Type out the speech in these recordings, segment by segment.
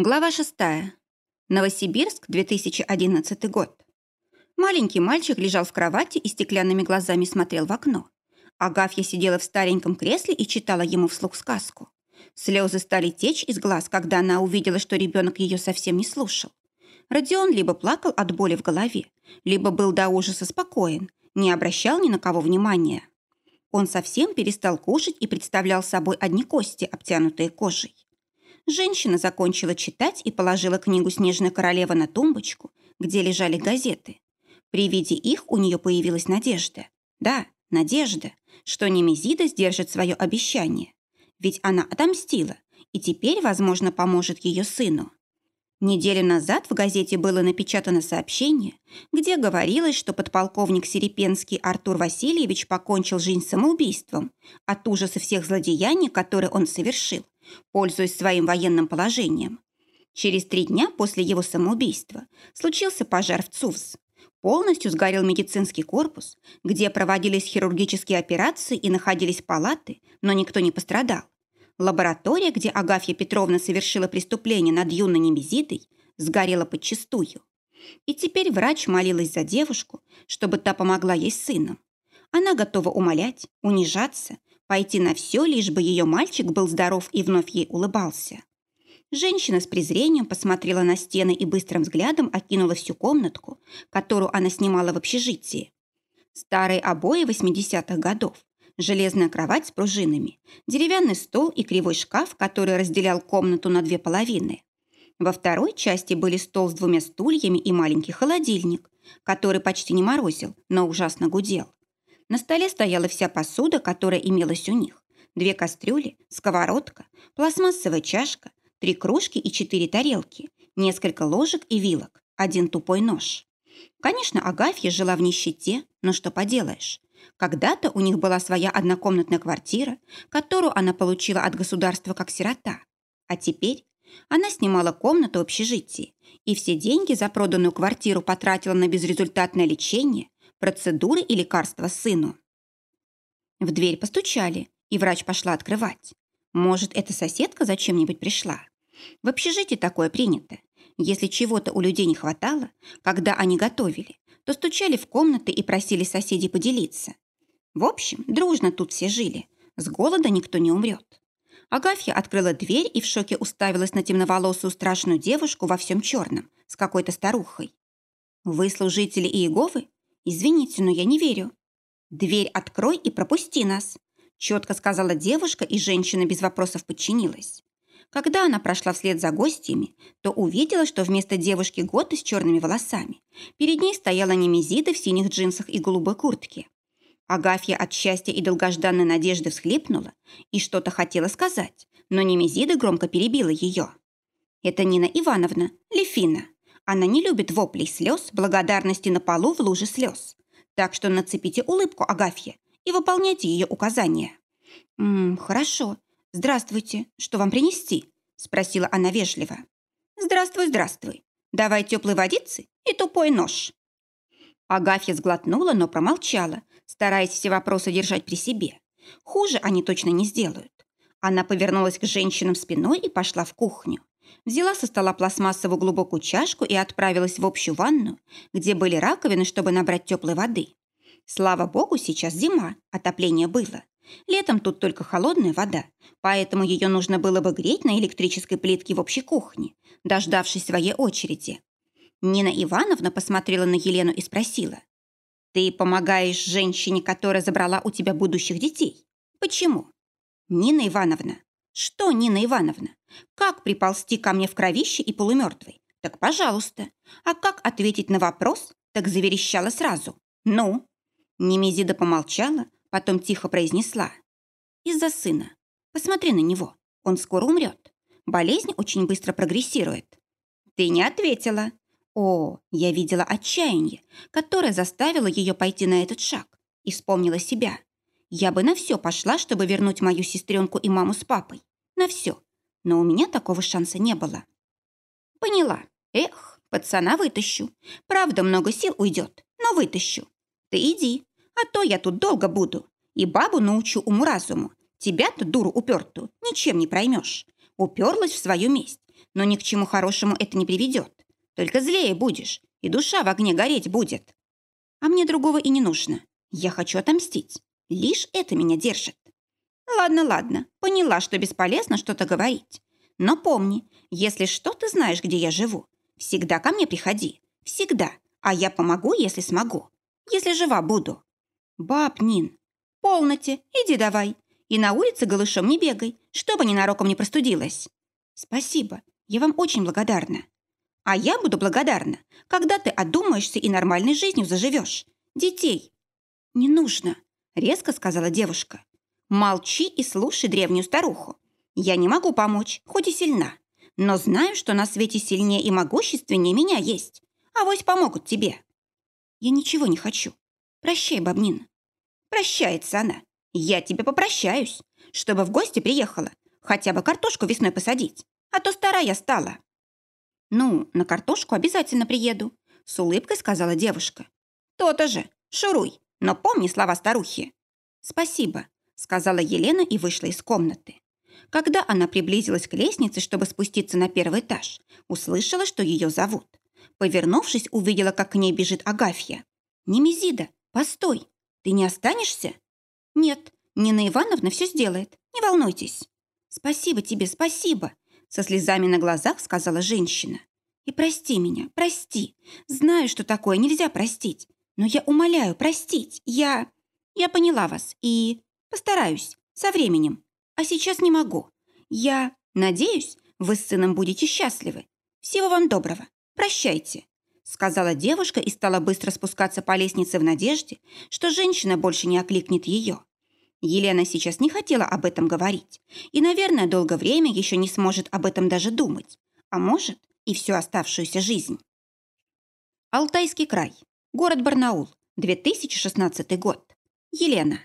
Глава 6. Новосибирск, 2011 год. Маленький мальчик лежал в кровати и стеклянными глазами смотрел в окно. Агафья сидела в стареньком кресле и читала ему вслух сказку. Слезы стали течь из глаз, когда она увидела, что ребенок ее совсем не слушал. Родион либо плакал от боли в голове, либо был до ужаса спокоен, не обращал ни на кого внимания. Он совсем перестал кушать и представлял собой одни кости, обтянутые кожей. Женщина закончила читать и положила книгу «Снежная королева» на тумбочку, где лежали газеты. При виде их у нее появилась надежда. Да, надежда, что Немезида сдержит свое обещание. Ведь она отомстила и теперь, возможно, поможет ее сыну. Неделю назад в газете было напечатано сообщение, где говорилось, что подполковник Серепенский Артур Васильевич покончил жизнь самоубийством от ужаса всех злодеяний, которые он совершил, пользуясь своим военным положением. Через три дня после его самоубийства случился пожар в ЦУВС. Полностью сгорел медицинский корпус, где проводились хирургические операции и находились палаты, но никто не пострадал. Лаборатория, где Агафья Петровна совершила преступление над юной Немезидой, сгорела подчистую. И теперь врач молилась за девушку, чтобы та помогла ей с сыном. Она готова умолять, унижаться, Пойти на все, лишь бы ее мальчик был здоров и вновь ей улыбался. Женщина с презрением посмотрела на стены и быстрым взглядом окинула всю комнатку, которую она снимала в общежитии. Старые обои 80-х годов, железная кровать с пружинами, деревянный стол и кривой шкаф, который разделял комнату на две половины. Во второй части были стол с двумя стульями и маленький холодильник, который почти не морозил, но ужасно гудел. На столе стояла вся посуда, которая имелась у них. Две кастрюли, сковородка, пластмассовая чашка, три кружки и четыре тарелки, несколько ложек и вилок, один тупой нож. Конечно, Агафья жила в нищете, но что поделаешь. Когда-то у них была своя однокомнатная квартира, которую она получила от государства как сирота. А теперь она снимала комнату в общежитии и все деньги за проданную квартиру потратила на безрезультатное лечение, процедуры и лекарства сыну. В дверь постучали, и врач пошла открывать. Может, эта соседка зачем-нибудь пришла? В общежитии такое принято. Если чего-то у людей не хватало, когда они готовили, то стучали в комнаты и просили соседей поделиться. В общем, дружно тут все жили. С голода никто не умрет. Агафья открыла дверь и в шоке уставилась на темноволосую страшную девушку во всем черном с какой-то старухой. «Вы служители Иеговы?» «Извините, но я не верю». «Дверь открой и пропусти нас», четко сказала девушка, и женщина без вопросов подчинилась. Когда она прошла вслед за гостями, то увидела, что вместо девушки Готы с черными волосами перед ней стояла Немезида в синих джинсах и голубой куртке. Агафья от счастья и долгожданной надежды всхлипнула и что-то хотела сказать, но Немезида громко перебила ее. «Это Нина Ивановна, Лефина. Она не любит воплей слез, благодарности на полу в луже слез. Так что нацепите улыбку Агафье и выполняйте ее указания. «М «Хорошо. Здравствуйте. Что вам принести?» – спросила она вежливо. «Здравствуй, здравствуй. Давай теплой водицы и тупой нож». Агафья сглотнула, но промолчала, стараясь все вопросы держать при себе. Хуже они точно не сделают. Она повернулась к женщинам спиной и пошла в кухню. Взяла со стола пластмассовую глубокую чашку и отправилась в общую ванну, где были раковины, чтобы набрать теплой воды. Слава богу, сейчас зима, отопление было. Летом тут только холодная вода, поэтому ее нужно было бы греть на электрической плитке в общей кухне, дождавшись своей очереди. Нина Ивановна посмотрела на Елену и спросила. «Ты помогаешь женщине, которая забрала у тебя будущих детей? Почему?» «Нина Ивановна, «Что, Нина Ивановна, как приползти ко мне в кровище и полумертвой? Так пожалуйста. А как ответить на вопрос? Так заверещала сразу. Ну?» Немезида помолчала, потом тихо произнесла. «Из-за сына. Посмотри на него. Он скоро умрет. Болезнь очень быстро прогрессирует». «Ты не ответила». «О, я видела отчаяние, которое заставило ее пойти на этот шаг, и вспомнила себя. Я бы на все пошла, чтобы вернуть мою сестренку и маму с папой на все. Но у меня такого шанса не было. Поняла. Эх, пацана вытащу. Правда, много сил уйдет, но вытащу. Ты иди, а то я тут долго буду. И бабу научу уму-разуму. Тебя-то, дуру упертую, ничем не проймешь. Уперлась в свою месть. но ни к чему хорошему это не приведет. Только злее будешь, и душа в огне гореть будет. А мне другого и не нужно. Я хочу отомстить. Лишь это меня держит. Ладно, ладно, поняла, что бесполезно что-то говорить. Но помни, если что, ты знаешь, где я живу. Всегда ко мне приходи. Всегда. А я помогу, если смогу. Если жива буду. Баб Нин, полноте, иди давай. И на улице голышом не бегай, чтобы ненароком не простудилась. Спасибо, я вам очень благодарна. А я буду благодарна, когда ты одумаешься и нормальной жизнью заживешь. Детей. Не нужно, резко сказала девушка. Молчи и слушай древнюю старуху. Я не могу помочь, хоть и сильна. Но знаю, что на свете сильнее и могущественнее меня есть. А вось помогут тебе. Я ничего не хочу. Прощай, бабнина. Прощается она. Я тебе попрощаюсь, чтобы в гости приехала. Хотя бы картошку весной посадить. А то старая стала. Ну, на картошку обязательно приеду. С улыбкой сказала девушка. То-то же. Шуруй. Но помни слова старухи. Спасибо сказала Елена и вышла из комнаты. Когда она приблизилась к лестнице, чтобы спуститься на первый этаж, услышала, что ее зовут. Повернувшись, увидела, как к ней бежит Агафья. «Немезида, постой! Ты не останешься?» «Нет, Нина Ивановна все сделает, не волнуйтесь». «Спасибо тебе, спасибо!» Со слезами на глазах сказала женщина. «И прости меня, прости. Знаю, что такое нельзя простить. Но я умоляю простить. Я... Я поняла вас и... Постараюсь, со временем. А сейчас не могу. Я надеюсь, вы с сыном будете счастливы. Всего вам доброго. Прощайте», — сказала девушка и стала быстро спускаться по лестнице в надежде, что женщина больше не окликнет ее. Елена сейчас не хотела об этом говорить и, наверное, долгое время еще не сможет об этом даже думать, а может и всю оставшуюся жизнь. Алтайский край. Город Барнаул. 2016 год. Елена.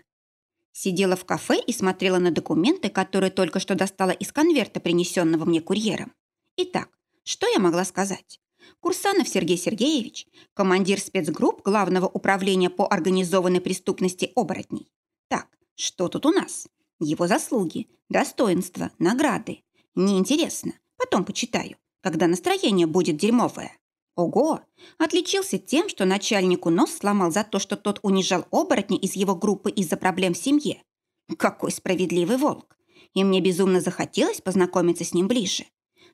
Сидела в кафе и смотрела на документы, которые только что достала из конверта, принесенного мне курьером. Итак, что я могла сказать? Курсанов Сергей Сергеевич, командир спецгрупп Главного управления по организованной преступности оборотней. Так, что тут у нас? Его заслуги, достоинства, награды. Неинтересно. Потом почитаю, когда настроение будет дерьмовое. Ого! Отличился тем, что начальнику нос сломал за то, что тот унижал оборотня из его группы из-за проблем в семье. Какой справедливый волк! И мне безумно захотелось познакомиться с ним ближе.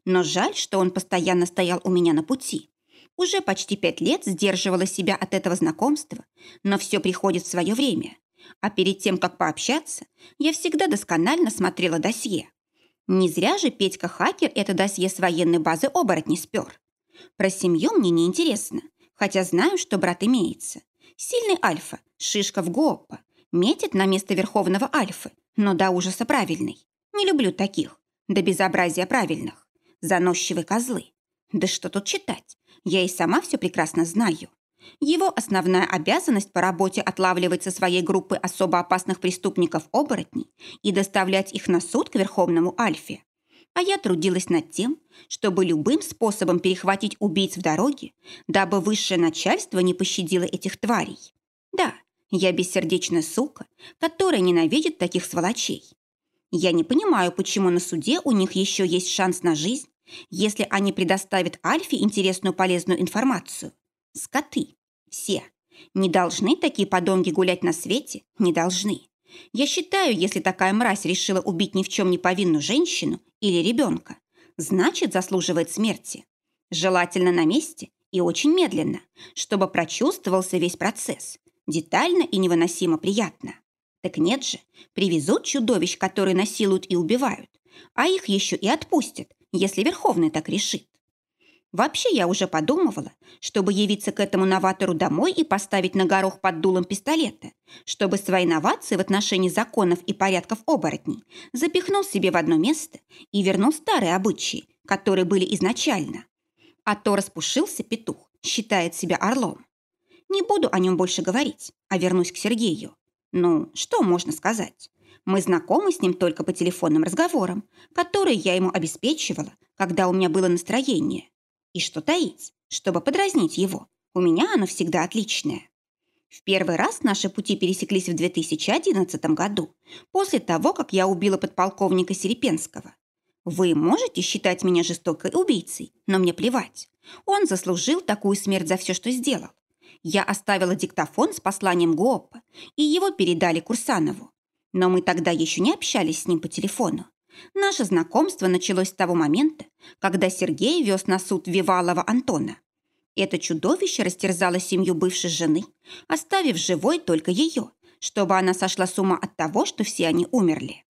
Но жаль, что он постоянно стоял у меня на пути. Уже почти пять лет сдерживала себя от этого знакомства, но все приходит в свое время. А перед тем, как пообщаться, я всегда досконально смотрела досье. Не зря же Петька Хакер это досье с военной базы оборотней спер. Про семью мне не интересно, хотя знаю, что брат имеется. Сильный альфа, шишка в Гоппа, метит на место верховного альфы, но до ужаса правильный. Не люблю таких, до безобразия правильных. Заносчивые козлы. Да что тут читать? Я и сама все прекрасно знаю. Его основная обязанность по работе отлавливать со своей группы особо опасных преступников-оборотней и доставлять их на суд к Верховному Альфе а я трудилась над тем, чтобы любым способом перехватить убийц в дороге, дабы высшее начальство не пощадило этих тварей. Да, я бессердечная сука, которая ненавидит таких сволочей. Я не понимаю, почему на суде у них еще есть шанс на жизнь, если они предоставят Альфе интересную полезную информацию. Скоты. Все. Не должны такие подонги гулять на свете? Не должны. Я считаю, если такая мразь решила убить ни в чем не повинную женщину или ребенка, значит, заслуживает смерти. Желательно на месте и очень медленно, чтобы прочувствовался весь процесс, детально и невыносимо приятно. Так нет же, привезут чудовищ, которые насилуют и убивают, а их еще и отпустят, если Верховный так решит. Вообще я уже подумывала, чтобы явиться к этому новатору домой и поставить на горох под дулом пистолета, чтобы свои новации в отношении законов и порядков оборотней запихнул себе в одно место и вернул старые обычаи, которые были изначально. А то распушился петух, считает себя орлом. Не буду о нем больше говорить, а вернусь к Сергею. Ну, что можно сказать? Мы знакомы с ним только по телефонным разговорам, которые я ему обеспечивала, когда у меня было настроение. И что таить, чтобы подразнить его, у меня оно всегда отличное. В первый раз наши пути пересеклись в 2011 году, после того, как я убила подполковника Серепенского. Вы можете считать меня жестокой убийцей, но мне плевать. Он заслужил такую смерть за все, что сделал. Я оставила диктофон с посланием Гуоппа, и его передали Курсанову. Но мы тогда еще не общались с ним по телефону. Наше знакомство началось с того момента, когда Сергей вез на суд Вивалова Антона. Это чудовище растерзало семью бывшей жены, оставив живой только ее, чтобы она сошла с ума от того, что все они умерли.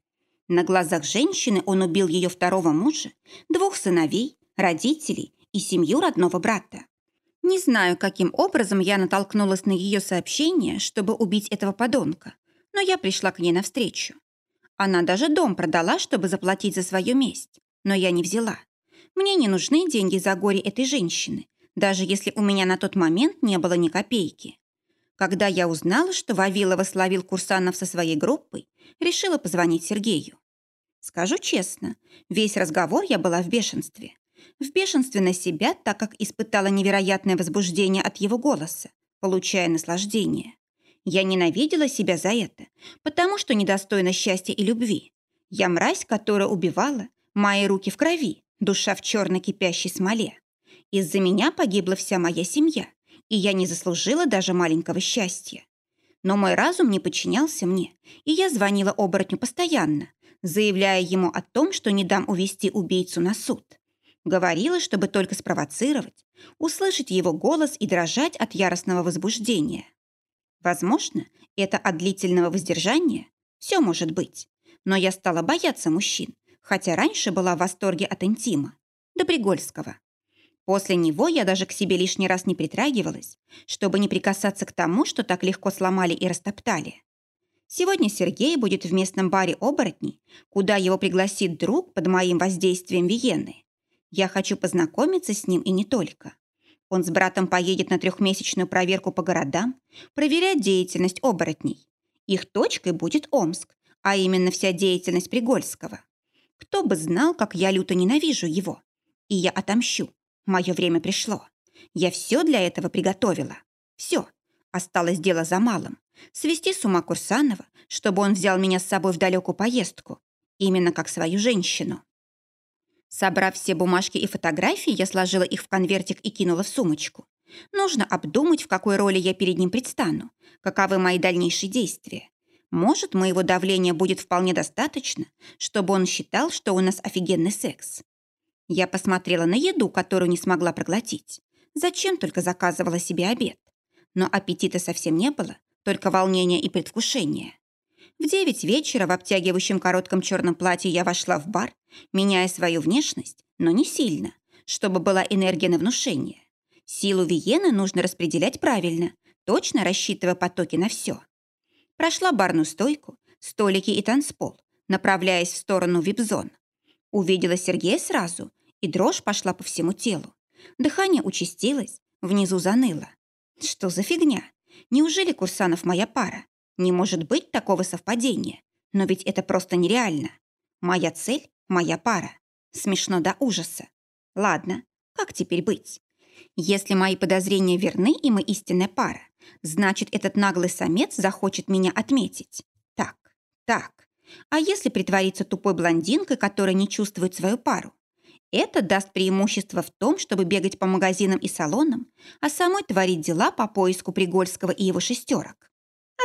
На глазах женщины он убил ее второго мужа, двух сыновей, родителей и семью родного брата. Не знаю, каким образом я натолкнулась на ее сообщение, чтобы убить этого подонка, но я пришла к ней навстречу. Она даже дом продала, чтобы заплатить за свою месть, но я не взяла. Мне не нужны деньги за горе этой женщины, даже если у меня на тот момент не было ни копейки. Когда я узнала, что Вавилова словил Курсанов со своей группой, решила позвонить Сергею. Скажу честно, весь разговор я была в бешенстве. В бешенстве на себя, так как испытала невероятное возбуждение от его голоса, получая наслаждение. Я ненавидела себя за это, потому что недостойна счастья и любви. Я мразь, которая убивала, мои руки в крови, душа в черно кипящей смоле. Из-за меня погибла вся моя семья, и я не заслужила даже маленького счастья. Но мой разум не подчинялся мне, и я звонила оборотню постоянно, заявляя ему о том, что не дам увести убийцу на суд. Говорила, чтобы только спровоцировать, услышать его голос и дрожать от яростного возбуждения. Возможно, это от длительного воздержания? Все может быть. Но я стала бояться мужчин, хотя раньше была в восторге от интима. До Пригольского. После него я даже к себе лишний раз не притрагивалась, чтобы не прикасаться к тому, что так легко сломали и растоптали. Сегодня Сергей будет в местном баре оборотней, куда его пригласит друг под моим воздействием Виены. Я хочу познакомиться с ним и не только. Он с братом поедет на трехмесячную проверку по городам, проверять деятельность оборотней. Их точкой будет Омск, а именно вся деятельность Пригольского. Кто бы знал, как я люто ненавижу его. И я отомщу. Мое время пришло. Я все для этого приготовила. Все. Осталось дело за малым. Свести с ума Курсанова, чтобы он взял меня с собой в далекую поездку. Именно как свою женщину. Собрав все бумажки и фотографии, я сложила их в конвертик и кинула в сумочку. Нужно обдумать, в какой роли я перед ним предстану, каковы мои дальнейшие действия. Может, моего давления будет вполне достаточно, чтобы он считал, что у нас офигенный секс. Я посмотрела на еду, которую не смогла проглотить. Зачем только заказывала себе обед? Но аппетита совсем не было, только волнение и предвкушение. В девять вечера в обтягивающем коротком черном платье я вошла в бар, меняя свою внешность, но не сильно, чтобы была энергия на внушение. Силу Виены нужно распределять правильно, точно рассчитывая потоки на все. Прошла барную стойку, столики и танцпол, направляясь в сторону вип-зон. Увидела Сергея сразу, и дрожь пошла по всему телу. Дыхание участилось, внизу заныло. Что за фигня? Неужели Курсанов моя пара? Не может быть такого совпадения. Но ведь это просто нереально. Моя цель — моя пара. Смешно до ужаса. Ладно, как теперь быть? Если мои подозрения верны, и мы истинная пара, значит, этот наглый самец захочет меня отметить. Так, так. А если притвориться тупой блондинкой, которая не чувствует свою пару? Это даст преимущество в том, чтобы бегать по магазинам и салонам, а самой творить дела по поиску Пригольского и его шестерок.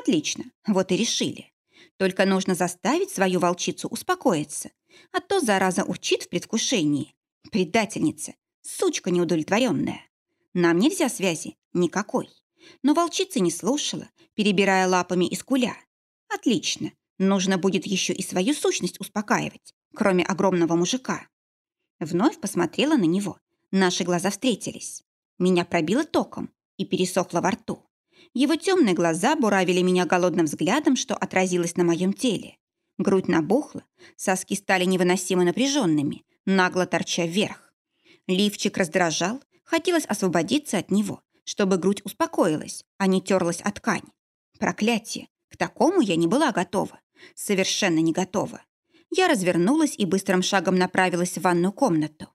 Отлично, вот и решили. Только нужно заставить свою волчицу успокоиться, а то зараза урчит в предвкушении. Предательница, сучка неудовлетворенная. Нам нельзя связи, никакой. Но волчица не слушала, перебирая лапами из куля. Отлично, нужно будет еще и свою сущность успокаивать, кроме огромного мужика. Вновь посмотрела на него. Наши глаза встретились. Меня пробило током и пересохло во рту. Его темные глаза буравили меня голодным взглядом, что отразилось на моем теле. Грудь набухла, соски стали невыносимо напряженными, нагло торча вверх. Лифчик раздражал, хотелось освободиться от него, чтобы грудь успокоилась, а не терлась от ткань. Проклятие! К такому я не была готова. Совершенно не готова. Я развернулась и быстрым шагом направилась в ванную комнату.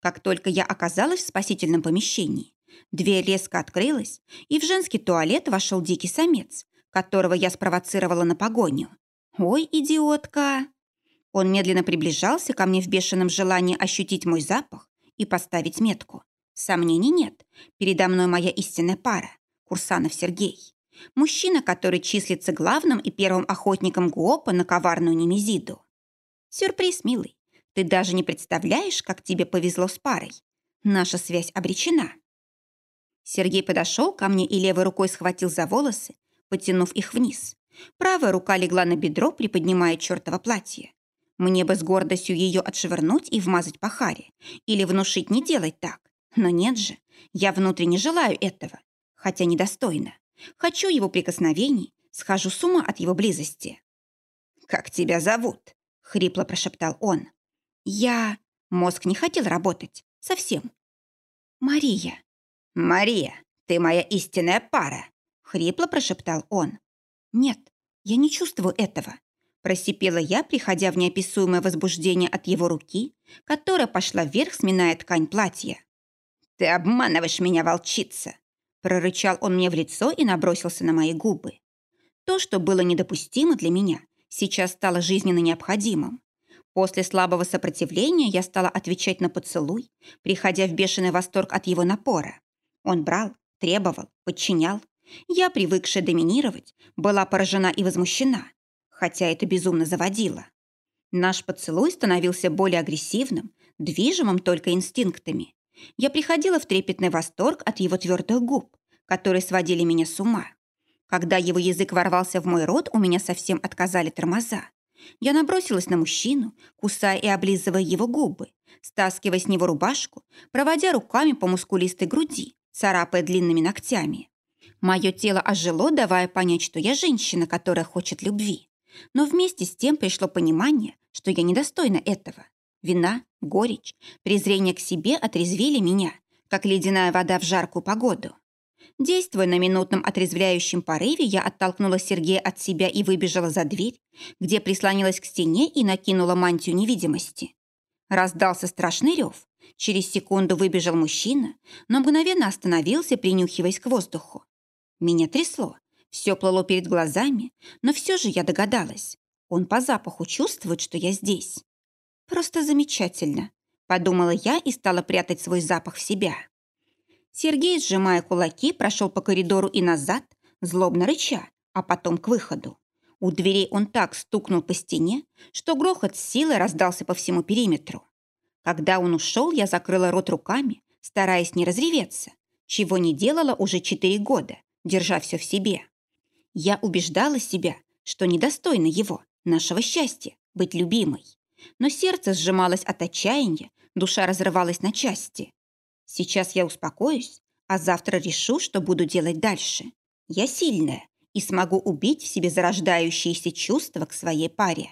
Как только я оказалась в спасительном помещении, Дверь резко открылась, и в женский туалет вошел дикий самец, которого я спровоцировала на погоню. «Ой, идиотка!» Он медленно приближался ко мне в бешеном желании ощутить мой запах и поставить метку. Сомнений нет. Передо мной моя истинная пара. Курсанов Сергей. Мужчина, который числится главным и первым охотником ГУОПа на коварную Немезиду. Сюрприз, милый. Ты даже не представляешь, как тебе повезло с парой. Наша связь обречена. Сергей подошел ко мне и левой рукой схватил за волосы, потянув их вниз. Правая рука легла на бедро, приподнимая чертово платье. Мне бы с гордостью ее отшвырнуть и вмазать по харе. Или внушить не делать так. Но нет же, я внутренне желаю этого. Хотя недостойно. Хочу его прикосновений, схожу с ума от его близости. «Как тебя зовут?» — хрипло прошептал он. «Я...» Мозг не хотел работать. Совсем. «Мария». «Мария, ты моя истинная пара!» — хрипло прошептал он. «Нет, я не чувствую этого. Просипела я, приходя в неописуемое возбуждение от его руки, которая пошла вверх, сминая ткань платья. «Ты обманываешь меня, волчица!» Прорычал он мне в лицо и набросился на мои губы. То, что было недопустимо для меня, сейчас стало жизненно необходимым. После слабого сопротивления я стала отвечать на поцелуй, приходя в бешеный восторг от его напора. Он брал, требовал, подчинял. Я, привыкшая доминировать, была поражена и возмущена хотя это безумно заводило. Наш поцелуй становился более агрессивным, движимым только инстинктами. Я приходила в трепетный восторг от его твердых губ, которые сводили меня с ума. Когда его язык ворвался в мой рот, у меня совсем отказали тормоза. Я набросилась на мужчину, кусая и облизывая его губы, стаскивая с него рубашку, проводя руками по мускулистой груди, царапая длинными ногтями. Мое тело ожило, давая понять, что я женщина, которая хочет любви. Но вместе с тем пришло понимание, что я недостойна этого. Вина, горечь, презрение к себе отрезвили меня, как ледяная вода в жаркую погоду. Действуя на минутном отрезвляющем порыве, я оттолкнула Сергея от себя и выбежала за дверь, где прислонилась к стене и накинула мантию невидимости. Раздался страшный рев. Через секунду выбежал мужчина, но мгновенно остановился, принюхиваясь к воздуху. Меня трясло. Все плыло перед глазами, но все же я догадалась. Он по запаху чувствует, что я здесь. Просто замечательно, подумала я и стала прятать свой запах в себя. Сергей, сжимая кулаки, прошел по коридору и назад, злобно рыча, а потом к выходу. У дверей он так стукнул по стене, что грохот с силой раздался по всему периметру. Когда он ушел, я закрыла рот руками, стараясь не разреветься, чего не делала уже четыре года, держа все в себе. Я убеждала себя, что недостойна его, нашего счастья, быть любимой. Но сердце сжималось от отчаяния, душа разрывалась на части. Сейчас я успокоюсь, а завтра решу, что буду делать дальше. Я сильная и смогу убить в себе зарождающиеся чувства к своей паре.